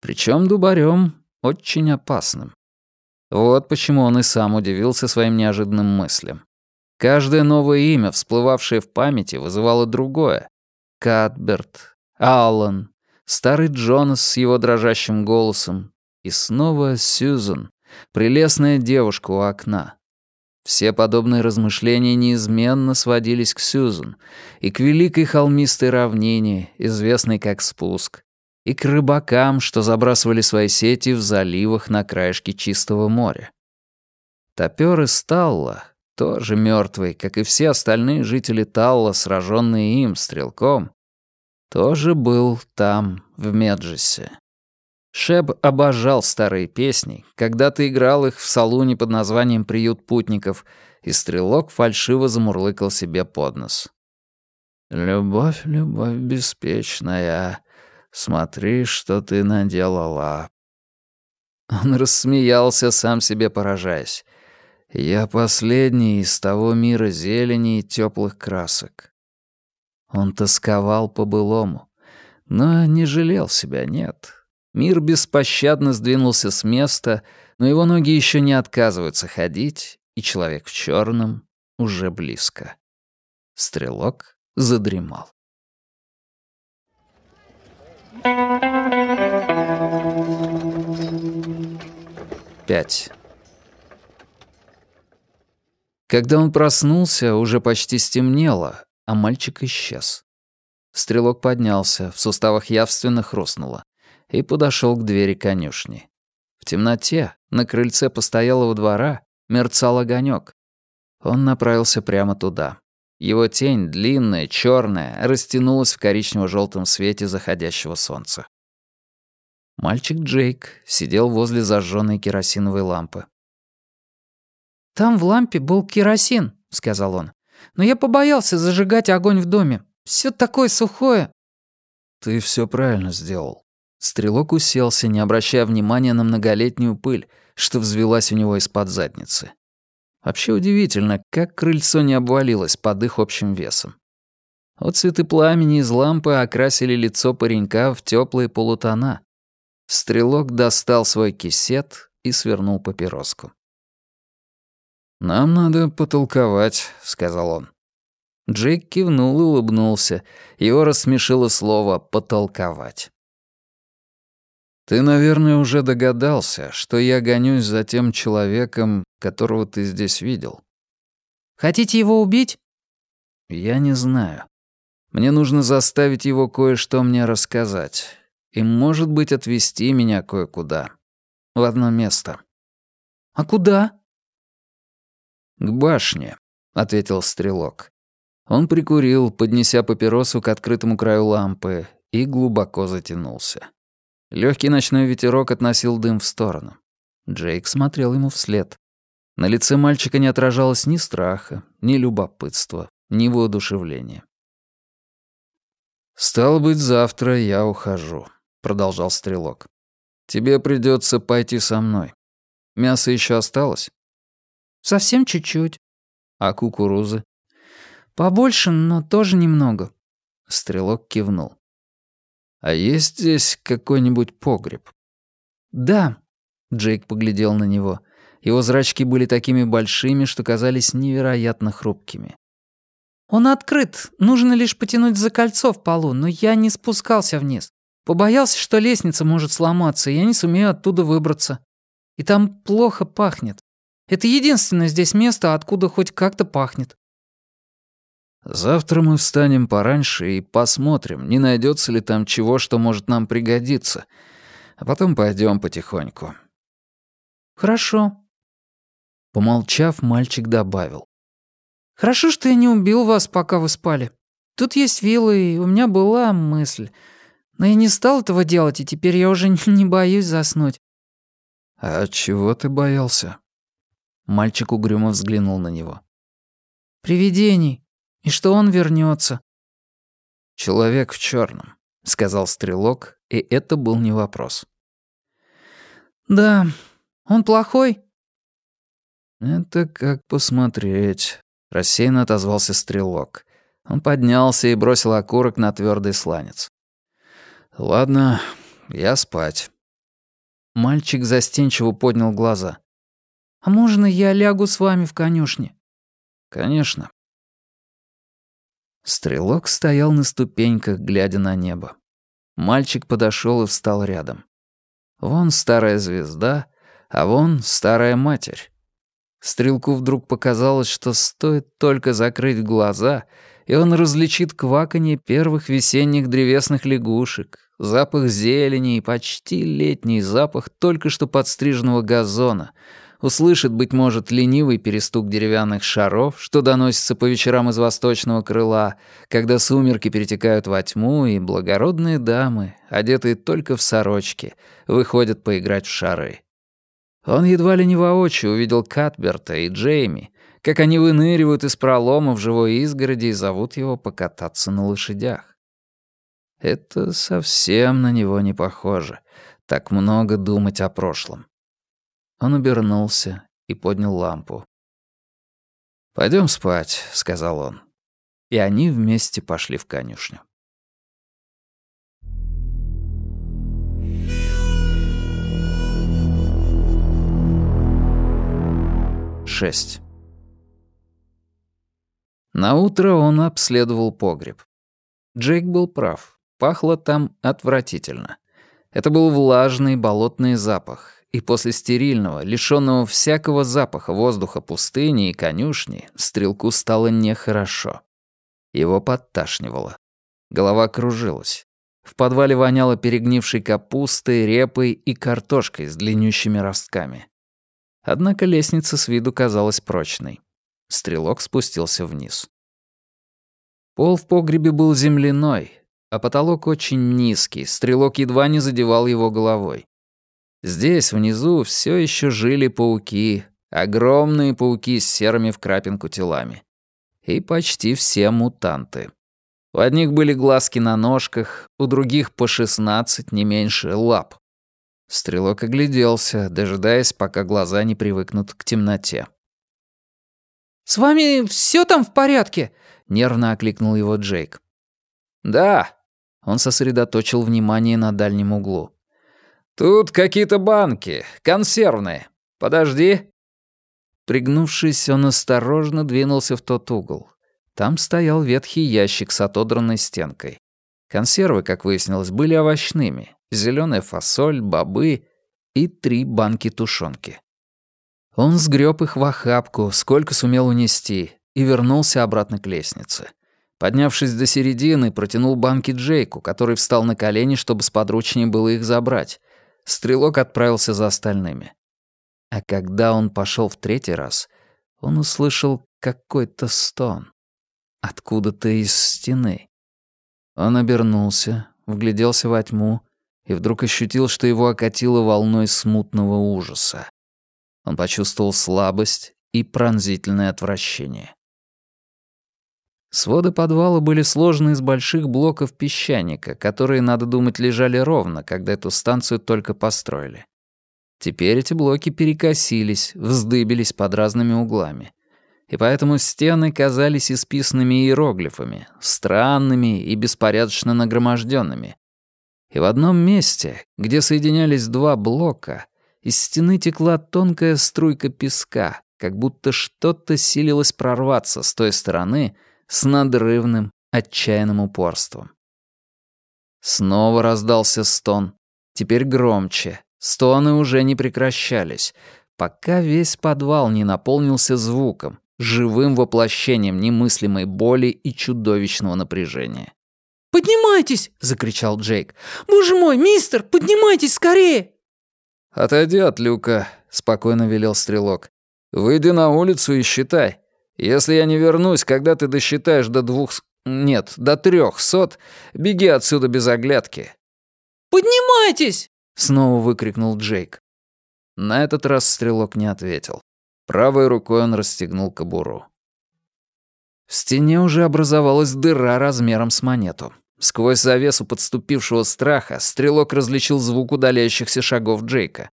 Причем дубарем очень опасным. Вот почему он и сам удивился своим неожиданным мыслям. Каждое новое имя, всплывавшее в памяти, вызывало другое. Катберт, Аллан, старый Джонас с его дрожащим голосом и снова Сьюзан, прелестная девушка у окна. Все подобные размышления неизменно сводились к Сьюзан и к великой холмистой равнине, известной как спуск, и к рыбакам, что забрасывали свои сети в заливах на краешке чистого моря. Топеры Сталла, тоже мертвый, как и все остальные жители Талла, сраженные им, стрелком, тоже был там, в Меджесе. Шеб обожал старые песни, когда-то играл их в салуне под названием «Приют путников», и стрелок фальшиво замурлыкал себе под нос. «Любовь, любовь беспечная, смотри, что ты наделала». Он рассмеялся, сам себе поражаясь. «Я последний из того мира зелени и теплых красок». Он тосковал по-былому, но не жалел себя, нет. Мир беспощадно сдвинулся с места, но его ноги еще не отказываются ходить, и человек в черном уже близко. Стрелок задремал. Пять. Когда он проснулся, уже почти стемнело, а мальчик исчез. Стрелок поднялся, в суставах явственно хрустнуло и подошел к двери конюшни. В темноте, на крыльце постоялого двора, мерцал огонек. Он направился прямо туда. Его тень, длинная, черная, растянулась в коричнево-желтом свете заходящего солнца. Мальчик Джейк сидел возле зажженной керосиновой лампы. «Там в лампе был керосин», — сказал он. «Но я побоялся зажигать огонь в доме. Все такое сухое». «Ты все правильно сделал. Стрелок уселся, не обращая внимания на многолетнюю пыль, что взвелась у него из-под задницы. Вообще удивительно, как крыльцо не обвалилось под их общим весом. Вот цветы пламени из лампы окрасили лицо паренька в теплые полутона. Стрелок достал свой кисет и свернул папироску. «Нам надо потолковать», — сказал он. Джейк кивнул и улыбнулся. Его рассмешило слово «потолковать». Ты, наверное, уже догадался, что я гонюсь за тем человеком, которого ты здесь видел. Хотите его убить? Я не знаю. Мне нужно заставить его кое-что мне рассказать. И, может быть, отвезти меня кое-куда. В одно место. А куда? К башне, ответил стрелок. Он прикурил, поднеся папиросу к открытому краю лампы, и глубоко затянулся. Легкий ночной ветерок относил дым в сторону. Джейк смотрел ему вслед. На лице мальчика не отражалось ни страха, ни любопытства, ни воодушевления. «Стало быть, завтра я ухожу», — продолжал Стрелок. «Тебе придется пойти со мной. Мясо еще осталось?» «Совсем чуть-чуть». «А кукурузы?» «Побольше, но тоже немного». Стрелок кивнул. «А есть здесь какой-нибудь погреб?» «Да», — Джейк поглядел на него. Его зрачки были такими большими, что казались невероятно хрупкими. «Он открыт. Нужно лишь потянуть за кольцо в полу, но я не спускался вниз. Побоялся, что лестница может сломаться, и я не сумею оттуда выбраться. И там плохо пахнет. Это единственное здесь место, откуда хоть как-то пахнет. Завтра мы встанем пораньше и посмотрим, не найдется ли там чего, что может нам пригодиться. А потом пойдем потихоньку. Хорошо. Помолчав, мальчик добавил. Хорошо, что я не убил вас, пока вы спали. Тут есть вилы, и у меня была мысль. Но я не стал этого делать, и теперь я уже не боюсь заснуть. А чего ты боялся? Мальчик угрюмо взглянул на него. Привидений. И что он вернется. «Человек в черном, сказал стрелок, и это был не вопрос. «Да, он плохой?» «Это как посмотреть», — рассеянно отозвался стрелок. Он поднялся и бросил окурок на твердый сланец. «Ладно, я спать. Мальчик застенчиво поднял глаза. «А можно я лягу с вами в конюшне?» «Конечно». Стрелок стоял на ступеньках, глядя на небо. Мальчик подошел и встал рядом. Вон старая звезда, а вон старая матерь. Стрелку вдруг показалось, что стоит только закрыть глаза, и он различит кваканье первых весенних древесных лягушек, запах зелени и почти летний запах только что подстриженного газона, услышит, быть может, ленивый перестук деревянных шаров, что доносится по вечерам из восточного крыла, когда сумерки перетекают во тьму, и благородные дамы, одетые только в сорочки, выходят поиграть в шары. Он едва ли не воочию увидел Катберта и Джейми, как они выныривают из пролома в живой изгороди и зовут его покататься на лошадях. Это совсем на него не похоже, так много думать о прошлом. Он обернулся и поднял лампу. «Пойдем спать», — сказал он. И они вместе пошли в конюшню. 6. утро он обследовал погреб. Джейк был прав. Пахло там отвратительно. Это был влажный болотный запах, и после стерильного, лишённого всякого запаха воздуха пустыни и конюшни, стрелку стало нехорошо. Его подташнивало. Голова кружилась. В подвале воняло перегнившей капустой, репой и картошкой с длиннющими ростками. Однако лестница с виду казалась прочной. Стрелок спустился вниз. Пол в погребе был земляной, а потолок очень низкий, стрелок едва не задевал его головой. Здесь, внизу, все еще жили пауки, огромные пауки с серыми в крапинку телами. И почти все мутанты. У одних были глазки на ножках, у других по шестнадцать, не меньше, лап. Стрелок огляделся, дожидаясь, пока глаза не привыкнут к темноте. «С вами все там в порядке?» — нервно окликнул его Джейк. «Да». Он сосредоточил внимание на дальнем углу. «Тут какие-то банки, консервные. Подожди». Пригнувшись, он осторожно двинулся в тот угол. Там стоял ветхий ящик с отодранной стенкой. Консервы, как выяснилось, были овощными, зеленая фасоль, бобы и три банки тушенки. Он сгреб их в охапку, сколько сумел унести, и вернулся обратно к лестнице. Поднявшись до середины, протянул банки Джейку, который встал на колени, чтобы сподручнее было их забрать. Стрелок отправился за остальными. А когда он пошел в третий раз, он услышал какой-то стон. Откуда-то из стены. Он обернулся, вгляделся во тьму и вдруг ощутил, что его окатило волной смутного ужаса. Он почувствовал слабость и пронзительное отвращение. Своды подвала были сложены из больших блоков песчаника, которые, надо думать, лежали ровно, когда эту станцию только построили. Теперь эти блоки перекосились, вздыбились под разными углами. И поэтому стены казались исписанными иероглифами, странными и беспорядочно нагроможденными, и в одном месте, где соединялись два блока, из стены текла тонкая струйка песка, как будто что-то силилось прорваться с той стороны с надрывным, отчаянным упорством. Снова раздался стон, теперь громче. Стоны уже не прекращались, пока весь подвал не наполнился звуком, живым воплощением немыслимой боли и чудовищного напряжения. «Поднимайтесь!» — закричал Джейк. «Боже мой, мистер, поднимайтесь скорее!» «Отойди от люка», — спокойно велел стрелок. «Выйди на улицу и считай. Если я не вернусь, когда ты досчитаешь до двух... Нет, до трех сот, беги отсюда без оглядки». «Поднимайтесь!» — снова выкрикнул Джейк. На этот раз стрелок не ответил. Правой рукой он расстегнул кобуру. В стене уже образовалась дыра размером с монету. Сквозь завесу подступившего страха стрелок различил звук удаляющихся шагов Джейка.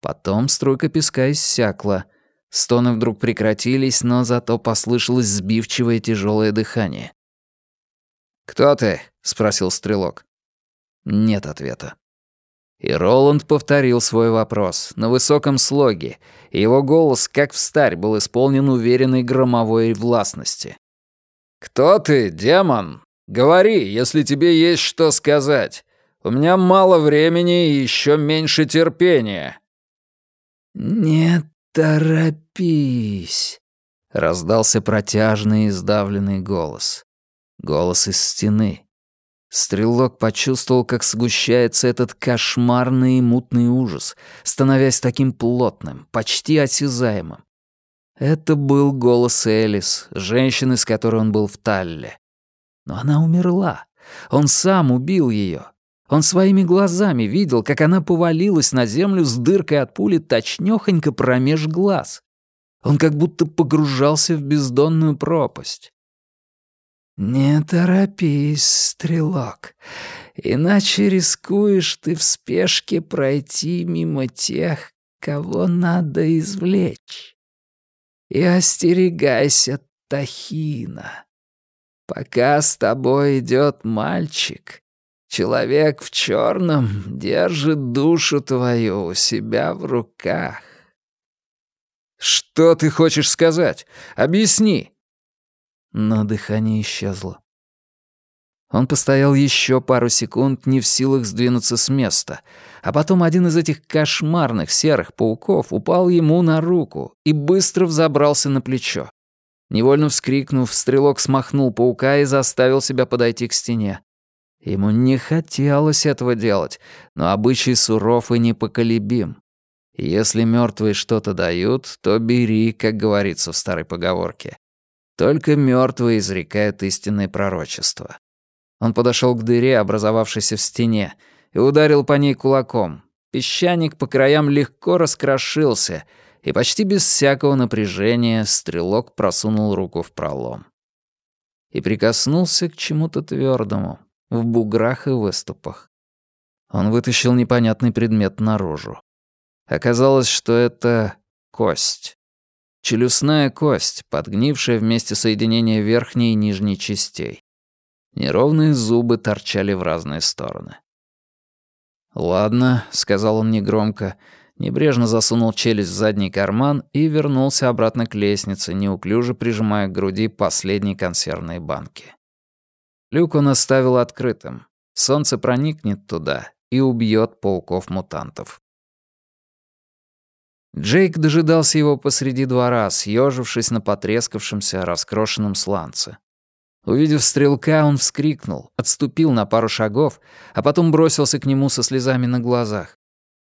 Потом струйка песка иссякла. Стоны вдруг прекратились, но зато послышалось сбивчивое тяжелое дыхание. «Кто ты?» — спросил стрелок. Нет ответа. И Роланд повторил свой вопрос на высоком слоге, и его голос, как встарь, был исполнен уверенной громовой властности. «Кто ты, демон? Говори, если тебе есть что сказать. У меня мало времени и еще меньше терпения». «Не торопись», — раздался протяжный и сдавленный голос. Голос из стены. Стрелок почувствовал, как сгущается этот кошмарный и мутный ужас, становясь таким плотным, почти осязаемым. Это был голос Элис, женщины, с которой он был в Талле. Но она умерла. Он сам убил ее. Он своими глазами видел, как она повалилась на землю с дыркой от пули точнёхонько промеж глаз. Он как будто погружался в бездонную пропасть. «Не торопись, стрелок, иначе рискуешь ты в спешке пройти мимо тех, кого надо извлечь. И остерегайся Тахина. Пока с тобой идет мальчик, человек в черном держит душу твою у себя в руках». «Что ты хочешь сказать? Объясни!» но дыхание исчезло. Он постоял еще пару секунд, не в силах сдвинуться с места, а потом один из этих кошмарных серых пауков упал ему на руку и быстро взобрался на плечо. Невольно вскрикнув, стрелок смахнул паука и заставил себя подойти к стене. Ему не хотелось этого делать, но обычай суров и непоколебим. Если мертвые что-то дают, то бери, как говорится в старой поговорке. Только мертвые изрекают истинное пророчество. Он подошел к дыре, образовавшейся в стене, и ударил по ней кулаком. Песчаник по краям легко раскрошился, и почти без всякого напряжения стрелок просунул руку в пролом. И прикоснулся к чему-то твердому, в буграх и выступах. Он вытащил непонятный предмет наружу. Оказалось, что это кость. Челюстная кость, подгнившая вместе соединения верхней и нижней частей. Неровные зубы торчали в разные стороны. «Ладно», — сказал он негромко, небрежно засунул челюсть в задний карман и вернулся обратно к лестнице, неуклюже прижимая к груди последние консервные банки. Люк он оставил открытым. Солнце проникнет туда и убьет пауков-мутантов. Джейк дожидался его посреди двора, съежившись на потрескавшемся, раскрошенном сланце. Увидев стрелка, он вскрикнул, отступил на пару шагов, а потом бросился к нему со слезами на глазах.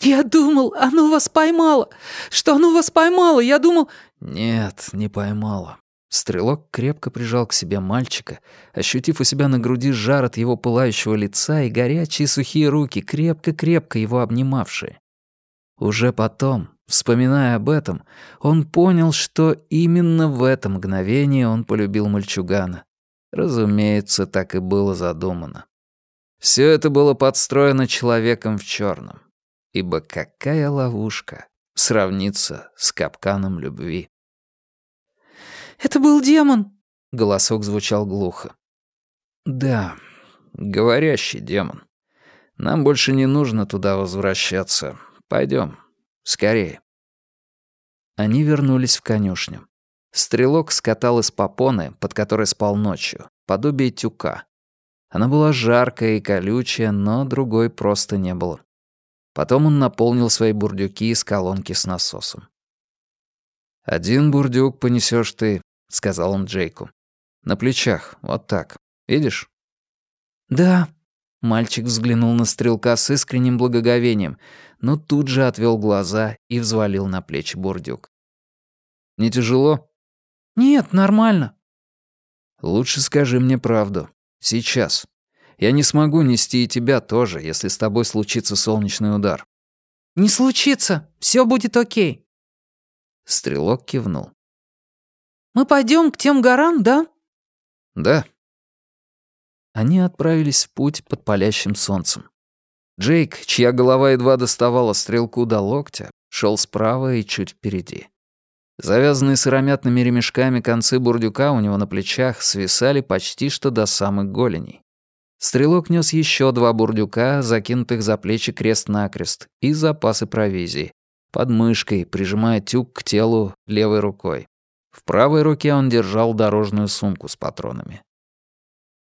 «Я думал, оно вас поймало! Что оно вас поймало! Я думал...» «Нет, не поймало». Стрелок крепко прижал к себе мальчика, ощутив у себя на груди жар от его пылающего лица и горячие сухие руки, крепко-крепко его обнимавшие. Уже потом, Вспоминая об этом, он понял, что именно в это мгновение он полюбил мальчугана. Разумеется, так и было задумано. Все это было подстроено человеком в черном, ибо какая ловушка сравнится с капканом любви. «Это был демон!» — голосок звучал глухо. «Да, говорящий демон. Нам больше не нужно туда возвращаться. Пойдем, Скорее. Они вернулись в конюшню. Стрелок скатал из попоны, под которой спал ночью, подобие тюка. Она была жаркая и колючая, но другой просто не было. Потом он наполнил свои бурдюки из колонки с насосом. «Один бурдюк понесешь ты», — сказал он Джейку. «На плечах, вот так. Видишь?» «Да», Мальчик взглянул на стрелка с искренним благоговением, но тут же отвел глаза и взвалил на плечи бурдюк. «Не тяжело?» «Нет, нормально». «Лучше скажи мне правду. Сейчас. Я не смогу нести и тебя тоже, если с тобой случится солнечный удар». «Не случится. Все будет окей». Стрелок кивнул. «Мы пойдем к тем горам, да?» «Да, они отправились в путь под палящим солнцем. Джейк, чья голова едва доставала стрелку до локтя, шел справа и чуть впереди. Завязанные сыромятными ремешками концы бурдюка у него на плечах свисали почти что до самых голеней. Стрелок нес еще два бурдюка, закинутых за плечи крест-накрест, и запасы провизии. Под мышкой, прижимая тюк к телу левой рукой. В правой руке он держал дорожную сумку с патронами.